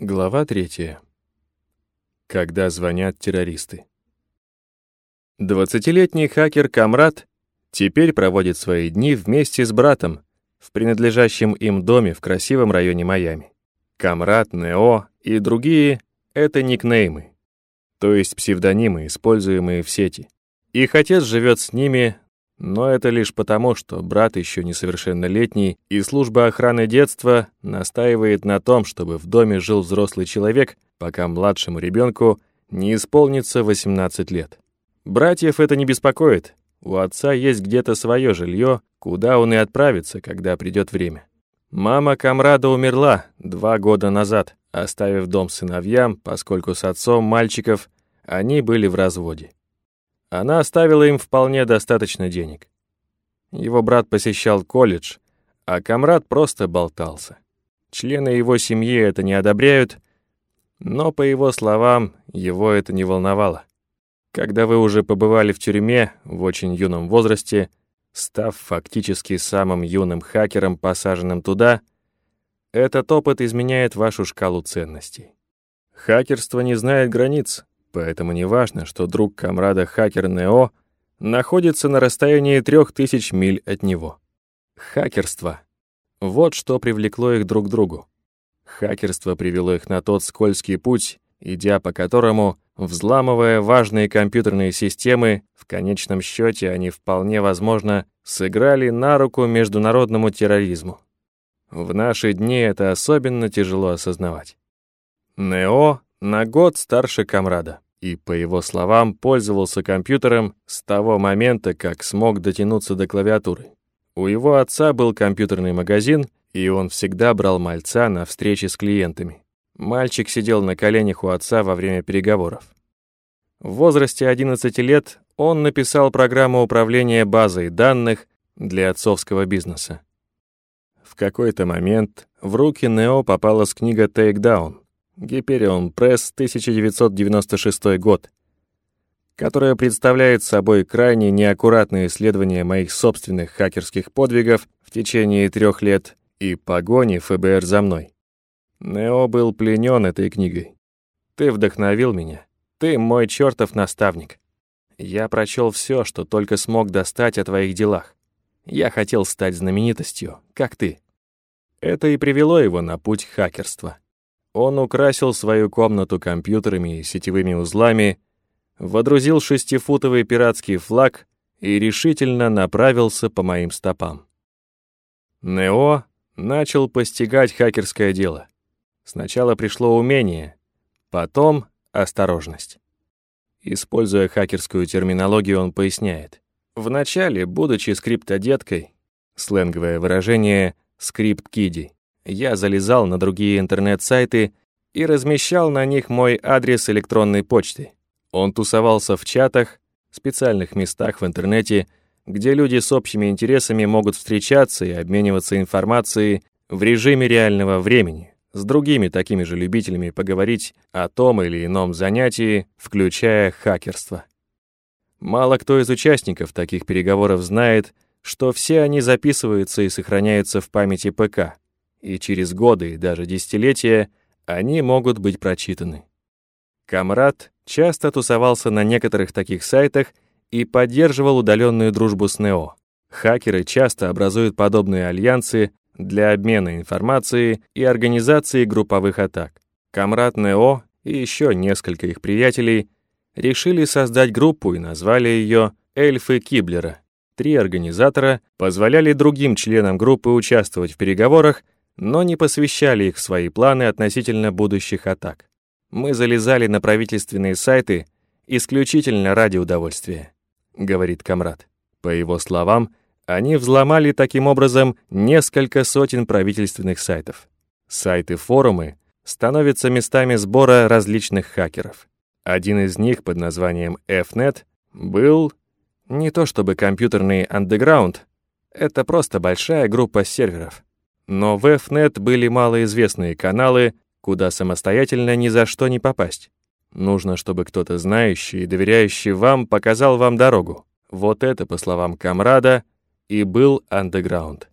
Глава третья. Когда звонят террористы. Двадцатилетний хакер Камрад теперь проводит свои дни вместе с братом в принадлежащем им доме в красивом районе Майами. Камрад, Нео и другие — это никнеймы, то есть псевдонимы, используемые в сети. Их отец живет с ними но это лишь потому, что брат еще несовершеннолетний, и служба охраны детства настаивает на том, чтобы в доме жил взрослый человек, пока младшему ребенку не исполнится 18 лет. Братьев это не беспокоит. У отца есть где-то свое жилье, куда он и отправится, когда придет время. Мама Камрада умерла два года назад, оставив дом сыновьям, поскольку с отцом мальчиков они были в разводе. Она оставила им вполне достаточно денег. Его брат посещал колледж, а комрад просто болтался. Члены его семьи это не одобряют, но, по его словам, его это не волновало. Когда вы уже побывали в тюрьме в очень юном возрасте, став фактически самым юным хакером, посаженным туда, этот опыт изменяет вашу шкалу ценностей. Хакерство не знает границ, Поэтому неважно, что друг комрада хакер Нео находится на расстоянии трех тысяч миль от него. Хакерство. Вот что привлекло их друг к другу. Хакерство привело их на тот скользкий путь, идя по которому, взламывая важные компьютерные системы, в конечном счете они вполне возможно сыграли на руку международному терроризму. В наши дни это особенно тяжело осознавать. Нео на год старше комрада, и, по его словам, пользовался компьютером с того момента, как смог дотянуться до клавиатуры. У его отца был компьютерный магазин, и он всегда брал мальца на встречи с клиентами. Мальчик сидел на коленях у отца во время переговоров. В возрасте 11 лет он написал программу управления базой данных для отцовского бизнеса. В какой-то момент в руки Нео попалась книга «Takedown», Гиперион Пресс, 1996 год, которая представляет собой крайне неаккуратное исследование моих собственных хакерских подвигов в течение трех лет и погони ФБР за мной. Нео был пленен этой книгой. Ты вдохновил меня. Ты мой чертов наставник. Я прочел все, что только смог достать о твоих делах. Я хотел стать знаменитостью, как ты. Это и привело его на путь хакерства. Он украсил свою комнату компьютерами и сетевыми узлами, водрузил шестифутовый пиратский флаг и решительно направился по моим стопам. Нео начал постигать хакерское дело. Сначала пришло умение, потом осторожность. Используя хакерскую терминологию, он поясняет. Вначале, будучи скриптодеткой, сленговое выражение «скрипт-киди», я залезал на другие интернет-сайты и размещал на них мой адрес электронной почты. Он тусовался в чатах, специальных местах в интернете, где люди с общими интересами могут встречаться и обмениваться информацией в режиме реального времени с другими такими же любителями поговорить о том или ином занятии, включая хакерство. Мало кто из участников таких переговоров знает, что все они записываются и сохраняются в памяти ПК и через годы даже десятилетия они могут быть прочитаны. Камрад часто тусовался на некоторых таких сайтах и поддерживал удаленную дружбу с НЕО. Хакеры часто образуют подобные альянсы для обмена информацией и организации групповых атак. Камрад НЕО и еще несколько их приятелей решили создать группу и назвали ее «Эльфы Киблера». Три организатора позволяли другим членам группы участвовать в переговорах но не посвящали их в свои планы относительно будущих атак. Мы залезали на правительственные сайты исключительно ради удовольствия, говорит Камрад. По его словам, они взломали таким образом несколько сотен правительственных сайтов. Сайты-форумы становятся местами сбора различных хакеров. Один из них под названием FNet был не то чтобы компьютерный андеграунд, это просто большая группа серверов. Но в FNet были малоизвестные каналы, куда самостоятельно ни за что не попасть. Нужно, чтобы кто-то знающий и доверяющий вам показал вам дорогу. Вот это, по словам Камрада, и был андеграунд.